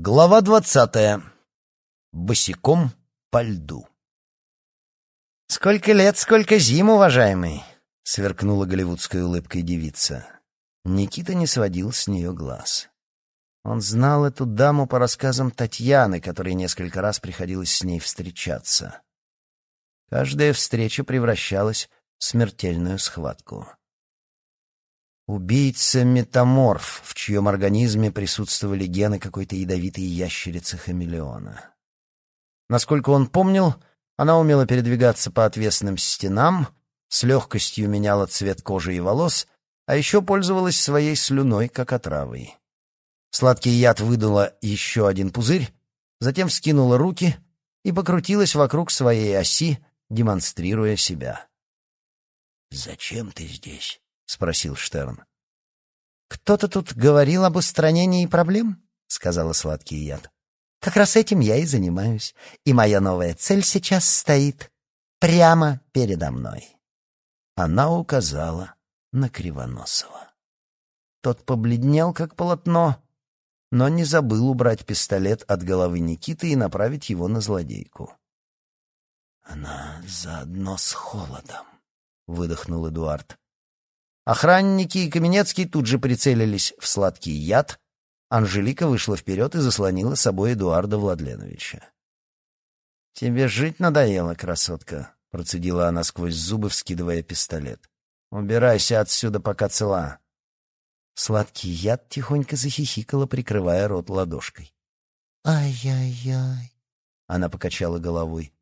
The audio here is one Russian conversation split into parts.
Глава двадцатая. Босиком по льду. «Сколько лет, сколько зим, уважаемый!» — сверкнула голливудской улыбкой девица. Никита не сводил с нее глаз. Он знал эту даму по рассказам Татьяны, которой несколько раз приходилось с ней встречаться. Каждая встреча превращалась в смертельную схватку. Убийца-метаморф, в чьем организме присутствовали гены какой-то ядовитой ящерицы-хамелеона. Насколько он помнил, она умела передвигаться по отвесным стенам, с легкостью меняла цвет кожи и волос, а еще пользовалась своей слюной, как отравой. Сладкий яд выдала еще один пузырь, затем вскинула руки и покрутилась вокруг своей оси, демонстрируя себя. «Зачем ты здесь?» — спросил Штерн. «Кто-то тут говорил об устранении проблем?» — сказала сладкий яд. «Как раз этим я и занимаюсь, и моя новая цель сейчас стоит прямо передо мной». Она указала на Кривоносова. Тот побледнел, как полотно, но не забыл убрать пистолет от головы Никиты и направить его на злодейку. «Она заодно с холодом», — выдохнул Эдуард. Охранники и Каменецкий тут же прицелились в сладкий яд. Анжелика вышла вперед и заслонила собой Эдуарда Владленовича. «Тебе жить надоело, красотка», — процедила она сквозь зубы, вскидывая пистолет. «Убирайся отсюда, пока цела». Сладкий яд тихонько захихикала, прикрывая рот ладошкой. «Ай-яй-яй!» Она покачала головой.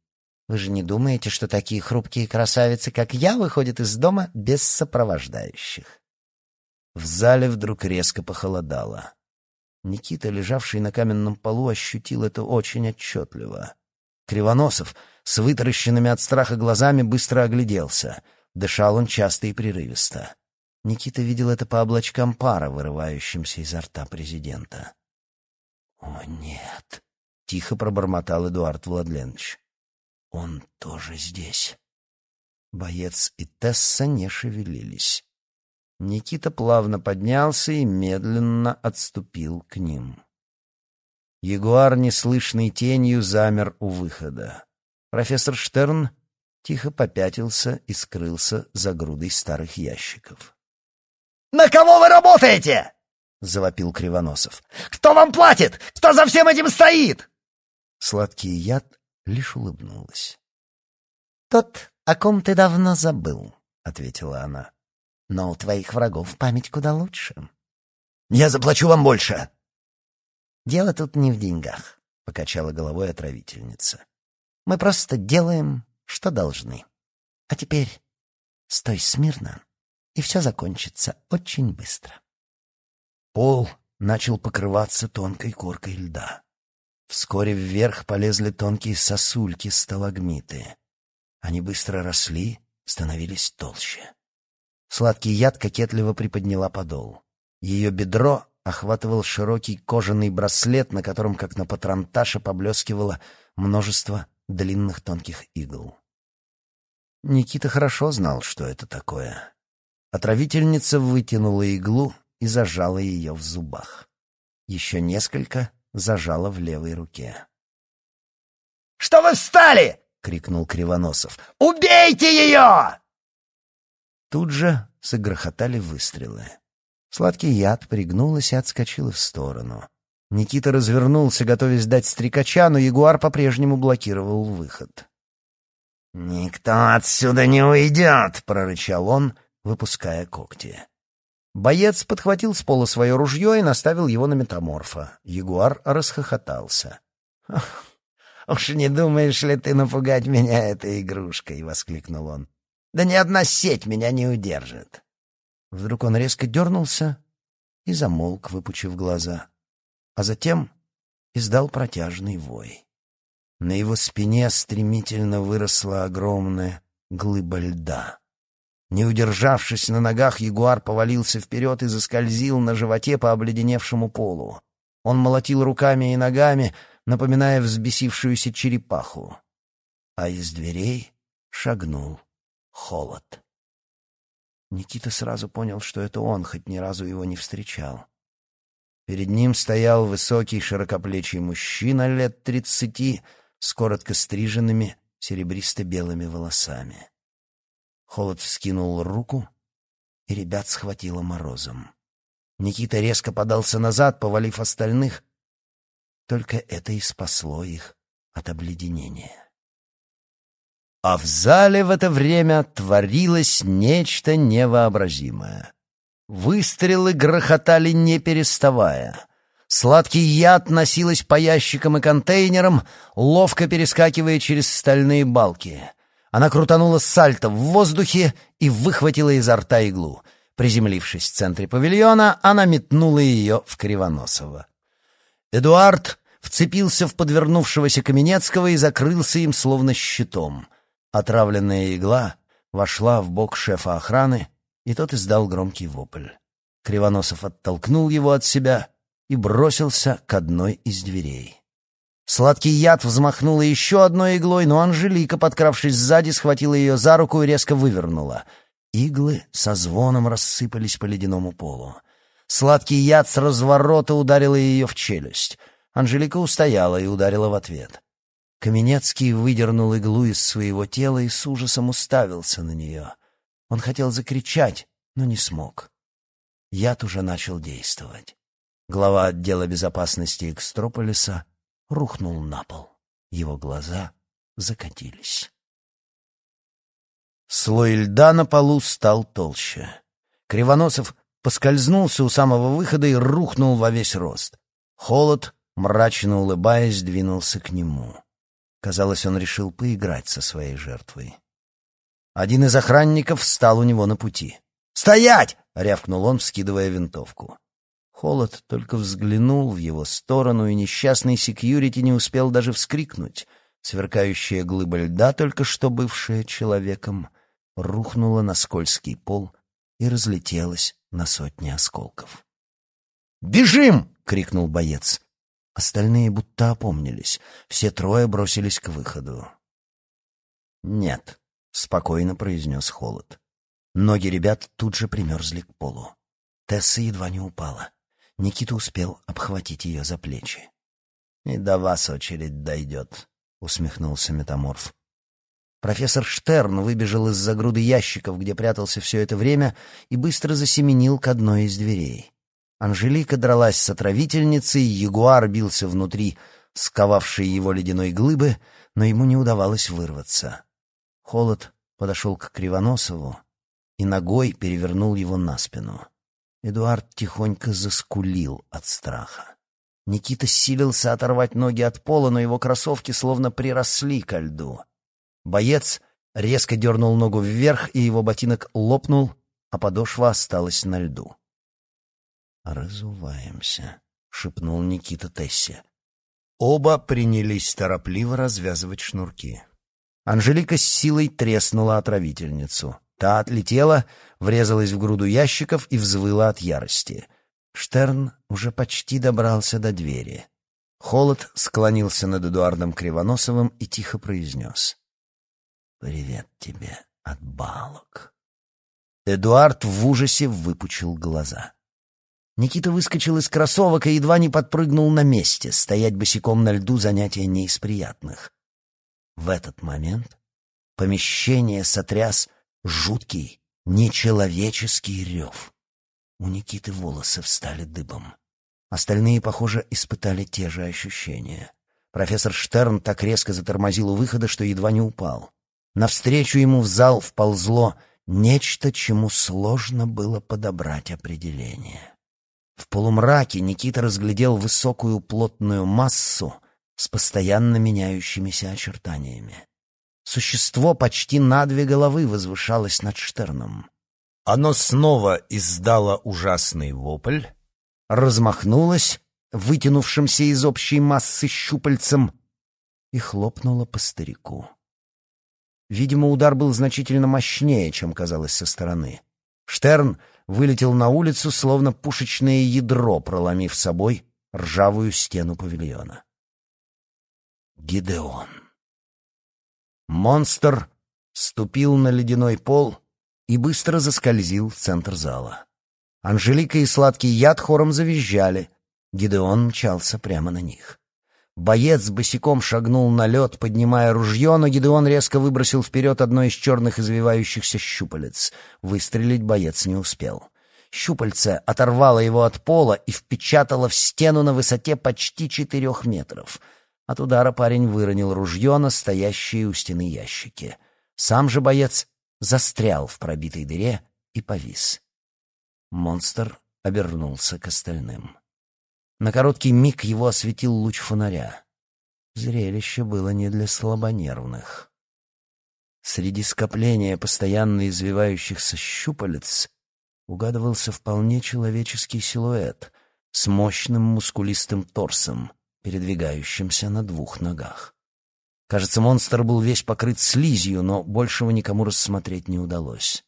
Вы же не думаете, что такие хрупкие красавицы, как я, выходят из дома без сопровождающих?» В зале вдруг резко похолодало. Никита, лежавший на каменном полу, ощутил это очень отчетливо. Кривоносов с вытаращенными от страха глазами быстро огляделся. Дышал он часто и прерывисто. Никита видел это по облачкам пара, вырывающимся изо рта президента. «О, нет!» — тихо пробормотал Эдуард Владленович. Он тоже здесь. Боец и Тесса не шевелились. Никита плавно поднялся и медленно отступил к ним. Ягуар, неслышной тенью, замер у выхода. Профессор Штерн тихо попятился и скрылся за грудой старых ящиков. «На кого вы работаете?» — завопил Кривоносов. «Кто вам платит? Кто за всем этим стоит?» Сладкий яд лишь улыбнулась. «Тот, о ком ты давно забыл», — ответила она. «Но у твоих врагов память куда лучше». «Я заплачу вам больше». «Дело тут не в деньгах», — покачала головой отравительница. «Мы просто делаем, что должны. А теперь стой смирно, и все закончится очень быстро». Пол начал покрываться тонкой коркой льда. Вскоре вверх полезли тонкие сосульки, сталагмиты. Они быстро росли, становились толще. Сладкий яд кокетливо приподняла подол. Ее бедро охватывал широкий кожаный браслет, на котором, как на патронташе, поблескивало множество длинных тонких игл. Никита хорошо знал, что это такое. Отравительница вытянула иглу и зажала ее в зубах. Еще несколько, зажала в левой руке. «Что вы встали?» — крикнул Кривоносов. «Убейте ее!» Тут же загрохотали выстрелы. Сладкий яд пригнулась и отскочила в сторону. Никита развернулся, готовясь дать стрекача, но ягуар по-прежнему блокировал выход. «Никто отсюда не уйдет!» — прорычал он, выпуская когти. Боец подхватил с пола свое ружье и наставил его на метаморфа. Ягуар расхохотался. «Уж не думаешь ли ты напугать меня этой игрушкой?» — воскликнул он. «Да ни одна сеть меня не удержит». Вдруг он резко дернулся и замолк, выпучив глаза. А затем издал протяжный вой. На его спине стремительно выросла огромная глыба льда. Не удержавшись на ногах, ягуар повалился вперед и заскользил на животе по обледеневшему полу. Он молотил руками и ногами, напоминая взбесившуюся черепаху. А из дверей шагнул холод. Никита сразу понял, что это он, хоть ни разу его не встречал. Перед ним стоял высокий широкоплечий мужчина лет тридцати с коротко стриженными серебристо-белыми волосами. Холод вскинул руку, и ребят схватило морозом. Никита резко подался назад, повалив остальных. Только это и спасло их от обледенения. А в зале в это время творилось нечто невообразимое. Выстрелы грохотали не переставая. Сладкий яд носилась по ящикам и контейнерам, ловко перескакивая через стальные балки. Она крутанула сальто в воздухе и выхватила изо рта иглу. Приземлившись в центре павильона, она метнула ее в Кривоносова. Эдуард вцепился в подвернувшегося Каменецкого и закрылся им словно щитом. Отравленная игла вошла в бок шефа охраны, и тот издал громкий вопль. Кривоносов оттолкнул его от себя и бросился к одной из дверей. Сладкий яд взмахнула еще одной иглой, но Анжелика, подкравшись сзади, схватила ее за руку и резко вывернула. Иглы со звоном рассыпались по ледяному полу. Сладкий яд с разворота ударил ее в челюсть. Анжелика устояла и ударила в ответ. Каменецкий выдернул иглу из своего тела и с ужасом уставился на нее. Он хотел закричать, но не смог. Яд уже начал действовать. Глава отдела безопасности Экстрополиса рухнул на пол. Его глаза закатились. Слой льда на полу стал толще. Кривоносов поскользнулся у самого выхода и рухнул во весь рост. Холод, мрачно улыбаясь, двинулся к нему. Казалось, он решил поиграть со своей жертвой. Один из охранников встал у него на пути. «Стоять!» — рявкнул он, вскидывая винтовку. Холод только взглянул в его сторону, и несчастный секьюрити не успел даже вскрикнуть. Сверкающая глыба льда, только что бывшая человеком, рухнула на скользкий пол и разлетелась на сотни осколков. «Бежим!» — крикнул боец. Остальные будто опомнились. Все трое бросились к выходу. «Нет», — спокойно произнес Холод. Ноги ребят тут же примерзли к полу. Тесса едва не упала. Никита успел обхватить ее за плечи. «И до вас очередь дойдет», — усмехнулся метаморф. Профессор Штерн выбежал из-за груды ящиков, где прятался все это время, и быстро засеменил к одной из дверей. Анжелика дралась с отравительницей, ягуар бился внутри сковавшей его ледяной глыбы, но ему не удавалось вырваться. Холод подошел к Кривоносову и ногой перевернул его на спину. Эдуард тихонько заскулил от страха. Никита силился оторвать ноги от пола, но его кроссовки словно приросли ко льду. Боец резко дернул ногу вверх, и его ботинок лопнул, а подошва осталась на льду. «Разуваемся», — шепнул Никита Тессе. Оба принялись торопливо развязывать шнурки. Анжелика с силой треснула отравительницу. Та отлетела, врезалась в груду ящиков и взвыла от ярости. Штерн уже почти добрался до двери. Холод склонился над Эдуардом Кривоносовым и тихо произнес. «Привет тебе от балок». Эдуард в ужасе выпучил глаза. Никита выскочил из кроссовок и едва не подпрыгнул на месте. Стоять босиком на льду — занятие не из приятных. В этот момент помещение сотряс жуткий, нечеловеческий рев. У Никиты волосы встали дыбом. Остальные, похоже, испытали те же ощущения. Профессор Штерн так резко затормозил у выхода, что едва не упал. Навстречу ему в зал вползло нечто, чему сложно было подобрать определение. В полумраке Никита разглядел высокую плотную массу с постоянно меняющимися очертаниями. Существо почти на две головы возвышалось над Штерном. Оно снова издало ужасный вопль, размахнулось, вытянувшимся из общей массы щупальцем, и хлопнуло по старику. Видимо, удар был значительно мощнее, чем казалось со стороны. Штерн вылетел на улицу, словно пушечное ядро, проломив собой ржавую стену павильона. Гидеон. Монстр ступил на ледяной пол и быстро заскользил в центр зала. Анжелика и сладкий яд хором завизжали. Гидеон мчался прямо на них. Боец босиком шагнул на лед, поднимая ружье, но Гидеон резко выбросил вперед одно из черных извивающихся щупалец. Выстрелить боец не успел. Щупальце оторвало его от пола и впечатало в стену на высоте почти четырех метров. От удара парень выронил ружье на стоящие у стены ящики. Сам же боец застрял в пробитой дыре и повис. Монстр обернулся к остальным. На короткий миг его осветил луч фонаря. Зрелище было не для слабонервных. Среди скопления постоянно извивающихся щупалец угадывался вполне человеческий силуэт с мощным мускулистым торсом, передвигающимся на двух ногах. Кажется, монстр был весь покрыт слизью, но большего никому рассмотреть не удалось.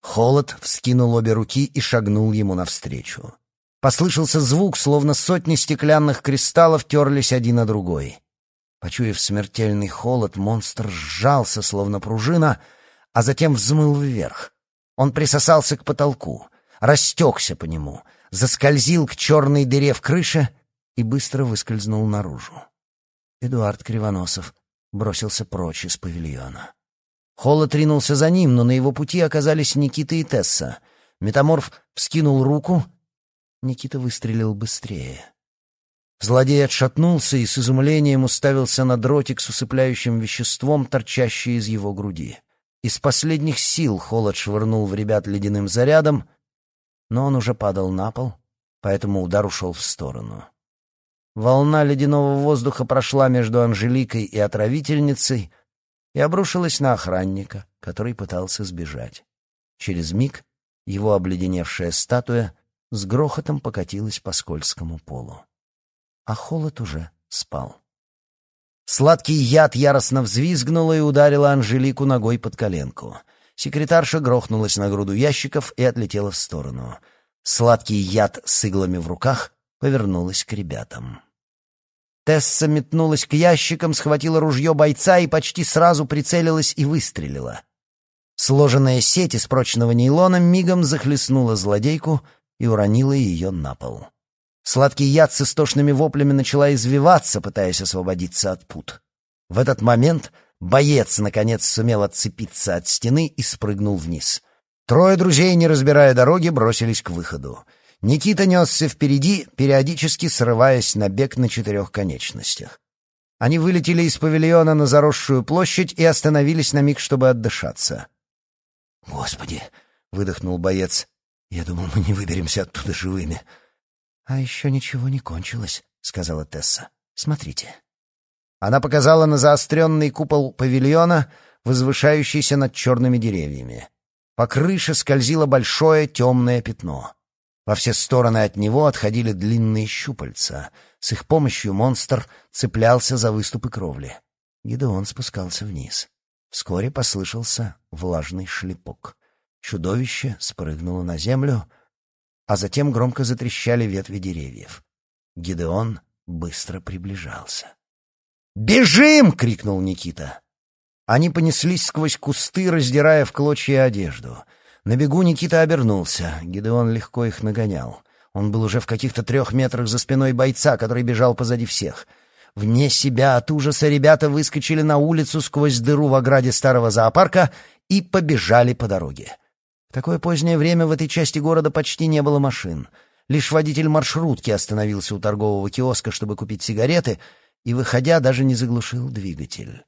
Холод вскинул обе руки и шагнул ему навстречу. Послышался звук, словно сотни стеклянных кристаллов терлись один о другой. Почуяв смертельный холод, монстр сжался, словно пружина, а затем взмыл вверх. Он присосался к потолку, растекся по нему, заскользил к черной дыре в крыше и быстро выскользнул наружу. Эдуард Кривоносов бросился прочь из павильона. Холод ринулся за ним, но на его пути оказались Никита и Тесса. Метаморф вскинул руку. Никита выстрелил быстрее. Злодей отшатнулся и с изумлением уставился на дротик с усыпляющим веществом, торчащий из его груди. Из последних сил холод швырнул в ребят ледяным зарядом, но он уже падал на пол, поэтому удар ушел в сторону. Волна ледяного воздуха прошла между Анжеликой и отравительницей и обрушилась на охранника, который пытался сбежать. Через миг его обледеневшая статуя с грохотом покатилась по скользкому полу. А холод уже спал. Сладкий яд яростно взвизгнула и ударила Анжелику ногой под коленку. Секретарша грохнулась на груду ящиков и отлетела в сторону. Сладкий яд с иглами в руках повернулась к ребятам. Тесса метнулась к ящикам, схватила ружье бойца и почти сразу прицелилась и выстрелила. Сложенная сеть из прочного нейлона мигом захлестнула злодейку и уронила ее на пол. Сладкий яд с истошными воплями начала извиваться, пытаясь освободиться от пут. В этот момент боец, наконец, сумел отцепиться от стены и спрыгнул вниз. Трое друзей, не разбирая дороги, бросились к выходу. Никита несся впереди, периодически срываясь на бег на четырех конечностях. Они вылетели из павильона на заросшую площадь и остановились на миг, чтобы отдышаться. «Господи!» — выдохнул боец. «Я думал, мы не выберемся оттуда живыми». «А еще ничего не кончилось», — сказала Тесса. «Смотрите». Она показала на заостренный купол павильона, возвышающийся над черными деревьями. По крыше скользило большое темное пятно. Во все стороны от него отходили длинные щупальца. С их помощью монстр цеплялся за выступы кровли. Гидеон спускался вниз. Вскоре послышался влажный шлепок. Чудовище спрыгнуло на землю, а затем громко затрещали ветви деревьев. Гидеон быстро приближался. «Бежим!» — крикнул Никита. Они понеслись сквозь кусты, раздирая в клочья одежду — на бегу Никита обернулся. Гидеон легко их нагонял. Он был уже в каких-то трех метрах за спиной бойца, который бежал позади всех. Вне себя от ужаса ребята выскочили на улицу сквозь дыру в ограде старого зоопарка и побежали по дороге. В такое позднее время в этой части города почти не было машин. Лишь водитель маршрутки остановился у торгового киоска, чтобы купить сигареты, и, выходя, даже не заглушил двигатель.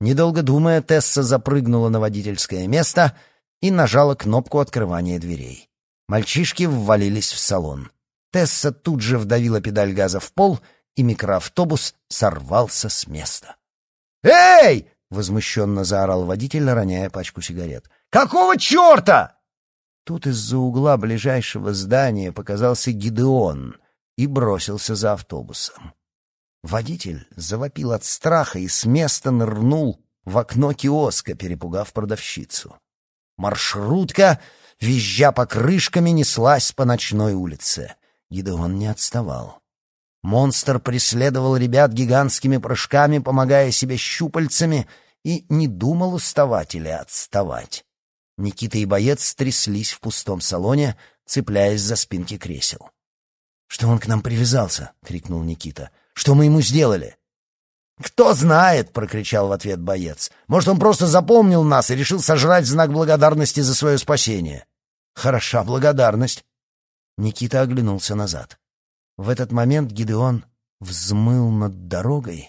Недолго думая, Тесса запрыгнула на водительское место — и нажала кнопку открывания дверей. Мальчишки ввалились в салон. Тесса тут же вдавила педаль газа в пол, и микроавтобус сорвался с места. «Эй!» — возмущенно заорал водитель, роняя пачку сигарет. «Какого черта?» Тут из-за угла ближайшего здания показался Гидеон и бросился за автобусом. Водитель завопил от страха и с места нырнул в окно киоска, перепугав продавщицу. Маршрутка, визжа покрышками, неслась по ночной улице. Гидеон не отставал. Монстр преследовал ребят гигантскими прыжками, помогая себе щупальцами, и не думал уставать или отставать. Никита и боец тряслись в пустом салоне, цепляясь за спинки кресел. «Что он к нам привязался?» — крикнул Никита. «Что мы ему сделали?» «Кто знает!» — прокричал в ответ боец. «Может, он просто запомнил нас и решил сожрать знак благодарности за свое спасение?» «Хороша благодарность!» Никита оглянулся назад. В этот момент Гидеон взмыл над дорогой,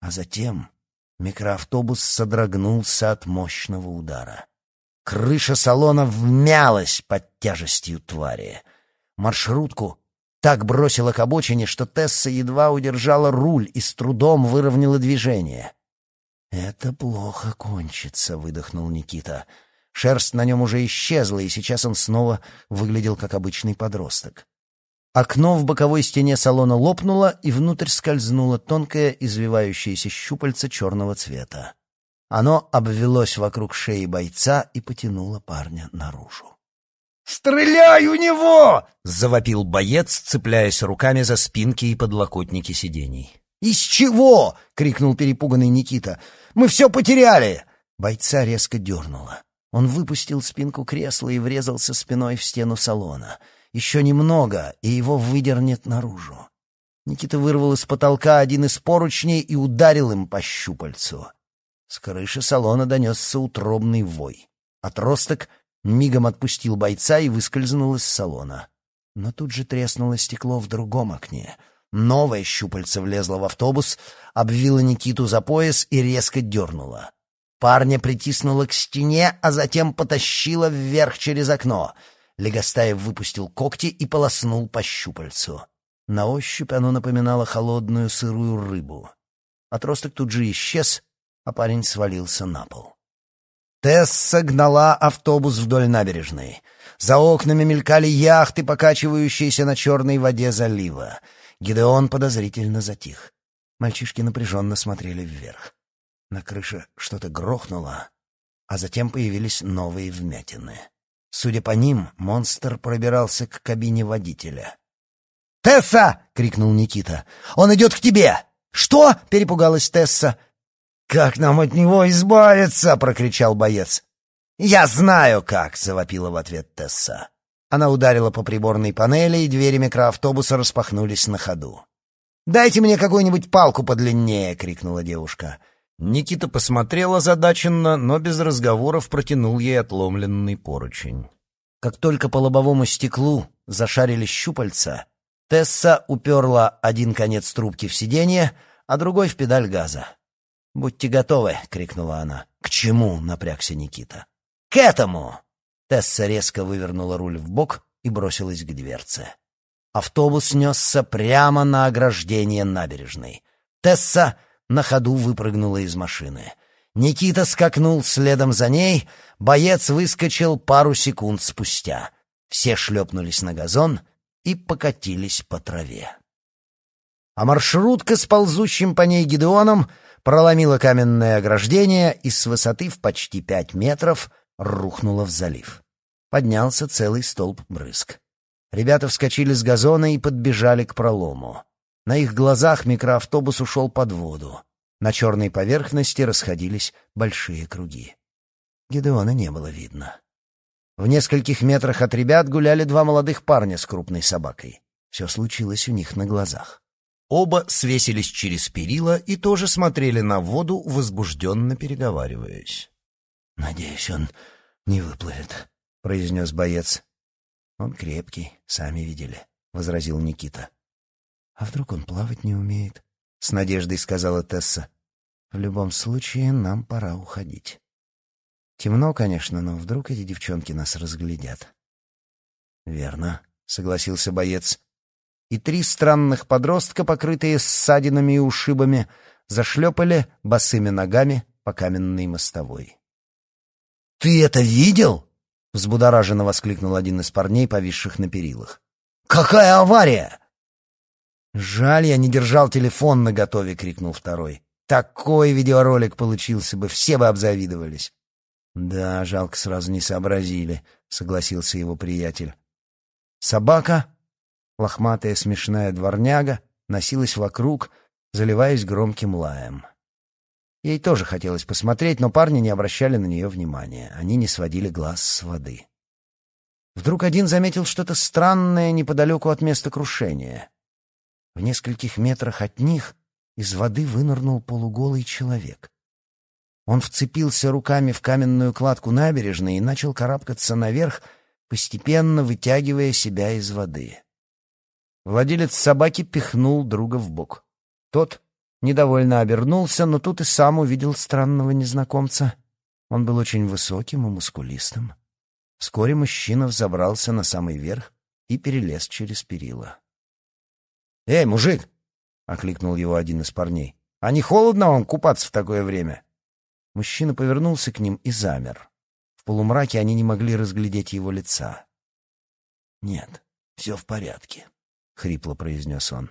а затем микроавтобус содрогнулся от мощного удара. Крыша салона вмялась под тяжестью твари. Маршрутку так бросило к обочине, что Тесса едва удержала руль и с трудом выровняла движение. «Это плохо кончится», — выдохнул Никита. Шерсть на нем уже исчезла, и сейчас он снова выглядел как обычный подросток. Окно в боковой стене салона лопнуло, и внутрь скользнуло тонкое извивающееся щупальце черного цвета. Оно обвелось вокруг шеи бойца и потянуло парня наружу. «Стреляй у него!» — завопил боец, цепляясь руками за спинки и подлокотники сидений. «Из чего?» — крикнул перепуганный Никита. «Мы все потеряли!» Бойца резко дернуло. Он выпустил спинку кресла и врезался спиной в стену салона. Еще немного, и его выдернет наружу. Никита вырвал из потолка один из поручней и ударил им по щупальцу. С крыши салона донесся утробный вой. Отросток мигом отпустил бойца и выскользнул из салона. Но тут же треснуло стекло в другом окне. Новое щупальце влезло в автобус, обвило Никиту за пояс и резко дернуло. Парня притиснуло к стене, а затем потащило вверх через окно. Легостаев выпустил когти и полоснул по щупальцу. На ощупь оно напоминало холодную сырую рыбу. Отросток тут же исчез, а парень свалился на пол. Тесса гнала автобус вдоль набережной. За окнами мелькали яхты, покачивающиеся на черной воде залива. Гидеон подозрительно затих. Мальчишки напряженно смотрели вверх. На крыше что-то грохнуло, а затем появились новые вмятины. Судя по ним, монстр пробирался к кабине водителя. «Тесса!» — крикнул Никита. «Он идет к тебе!» «Что?» — перепугалась Тесса. «Как нам от него избавиться?» — прокричал боец. «Я знаю как!» — завопила в ответ Тесса. Она ударила по приборной панели, и двери микроавтобуса распахнулись на ходу. «Дайте мне какую-нибудь палку подлиннее!» — крикнула девушка. Никита посмотрел озадаченно, но без разговоров протянул ей отломленный поручень. Как только по лобовому стеклу зашарили щупальца, Тесса уперла один конец трубки в сиденье, а другой в педаль газа. «Будьте готовы!» — крикнула она. «К чему?» — напрягся Никита. «К этому!» Тесса резко вывернула руль в бок и бросилась к дверце. Автобус несся прямо на ограждение набережной. Тесса на ходу выпрыгнула из машины. Никита скакнул следом за ней, боец выскочил пару секунд спустя. Все шлепнулись на газон и покатились по траве. А маршрутка с ползущим по ней Гидеоном проломила каменное ограждение и с высоты в почти пять метров рухнула в залив. Поднялся целый столб брызг. Ребята вскочили с газона и подбежали к пролому. На их глазах микроавтобус ушел под воду. На черной поверхности расходились большие круги. Гедеона не было видно. В нескольких метрах от ребят гуляли два молодых парня с крупной собакой. Все случилось у них на глазах. Оба свесились через перила и тоже смотрели на воду, возбужденно переговариваясь. «Надеюсь, он не выплывет», — произнес боец. «Он крепкий, сами видели», — возразил Никита. «А вдруг он плавать не умеет?» — с надеждой сказала Тесса. «В любом случае, нам пора уходить. Темно, конечно, но вдруг эти девчонки нас разглядят». «Верно», — согласился боец и три странных подростка, покрытые ссадинами и ушибами, зашлепали босыми ногами по каменной мостовой. «Ты это видел?» — взбудораженно воскликнул один из парней, повисших на перилах. «Какая авария!» «Жаль, я не держал телефон наготове!» — крикнул второй. «Такой видеоролик получился бы, все бы обзавидовались!» «Да, жалко, сразу не сообразили», — согласился его приятель. Собака лохматая смешная дворняга носилась вокруг, заливаясь громким лаем. Ей тоже хотелось посмотреть, но парни не обращали на нее внимания. Они не сводили глаз с воды. Вдруг один заметил что-то странное неподалеку от места крушения. В нескольких метрах от них из воды вынырнул полуголый человек. Он вцепился руками в каменную кладку набережной и начал карабкаться наверх, постепенно вытягивая себя из воды. Владелец собаки пихнул друга в бок. Тот недовольно обернулся, но тут и сам увидел странного незнакомца. Он был очень высоким и мускулистым. Вскоре мужчина взобрался на самый верх и перелез через перила. «Эй, мужик!» — окликнул его один из парней. «А не холодно вам купаться в такое время?» Мужчина повернулся к ним и замер. В полумраке они не могли разглядеть его лица. «Нет, все в порядке», — хрипло произнес он.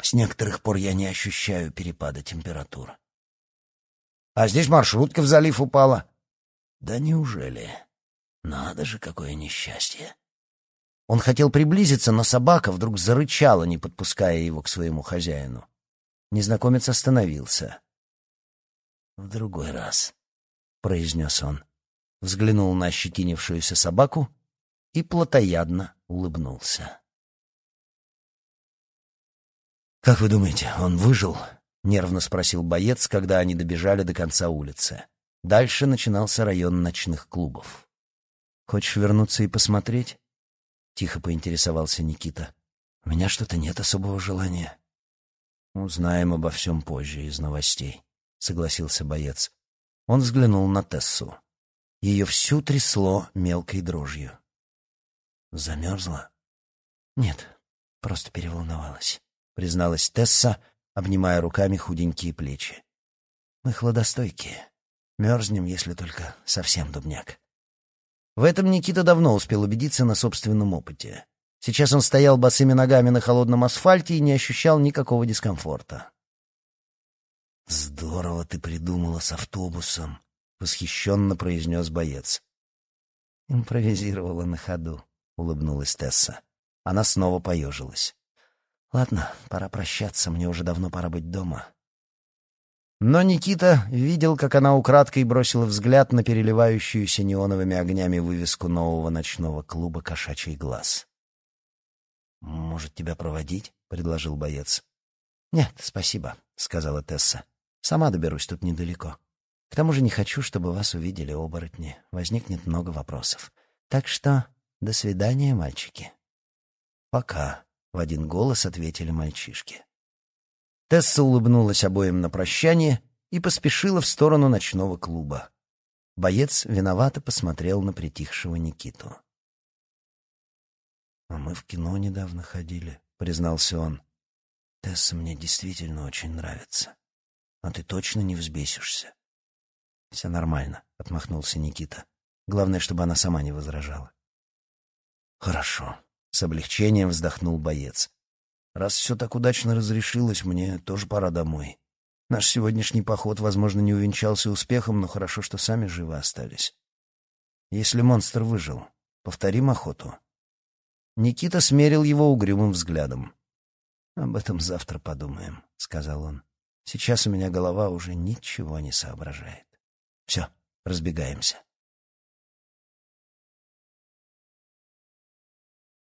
«С некоторых пор я не ощущаю перепада температур». «А здесь маршрутка в залив упала». «Да неужели?» Надо же, какое несчастье. Он хотел приблизиться, но собака вдруг зарычала, не подпуская его к своему хозяину. Незнакомец остановился. «В другой раз», — произнес он, взглянул на ощетинившуюся собаку и плотоядно улыбнулся. «Как вы думаете, он выжил?» — нервно спросил боец, когда они добежали до конца улицы. Дальше начинался район ночных клубов. «Хочешь вернуться и посмотреть?» — тихо поинтересовался Никита. «У меня что-то нет особого желания». «Узнаем обо всем позже из новостей», — согласился боец. Он взглянул на Тессу. Ее всю трясло мелкой дрожью. «Замерзла?» «Нет, просто переволновалась», — призналась Тесса, обнимая руками худенькие плечи. «Мы хладостойкие. Мерзнем, если только совсем дубняк». В этом Никита давно успел убедиться на собственном опыте. Сейчас он стоял босыми ногами на холодном асфальте и не ощущал никакого дискомфорта. «Здорово ты придумала с автобусом», — восхищенно произнес боец. «Импровизировала на ходу», — улыбнулась Тесса. Она снова поежилась. «Ладно, пора прощаться, мне уже давно пора быть дома». Но Никита видел, как она украдкой бросила взгляд на переливающуюся неоновыми огнями вывеску нового ночного клуба «Кошачий глаз». «Может, тебя проводить?» — предложил боец. «Нет, спасибо», — сказала Тесса. «Сама доберусь, тут недалеко. К тому же не хочу, чтобы вас увидели оборотни. Возникнет много вопросов. Так что до свидания, мальчики». «Пока», — в один голос ответили мальчишки. Тесса улыбнулась обоим на прощание и поспешила в сторону ночного клуба. Боец виновато посмотрел на притихшего Никиту. «А мы в кино недавно ходили», — признался он. «Тесса мне действительно очень нравится. А ты точно не взбесишься?» «Все нормально», — отмахнулся Никита. «Главное, чтобы она сама не возражала». «Хорошо», — с облегчением вздохнул боец. Раз все так удачно разрешилось, мне тоже пора домой. Наш сегодняшний поход, возможно, не увенчался успехом, но хорошо, что сами живы остались. Если монстр выжил, повторим охоту. Никита смерил его угрюмым взглядом. «Об этом завтра подумаем», — сказал он. «Сейчас у меня голова уже ничего не соображает. Все, разбегаемся».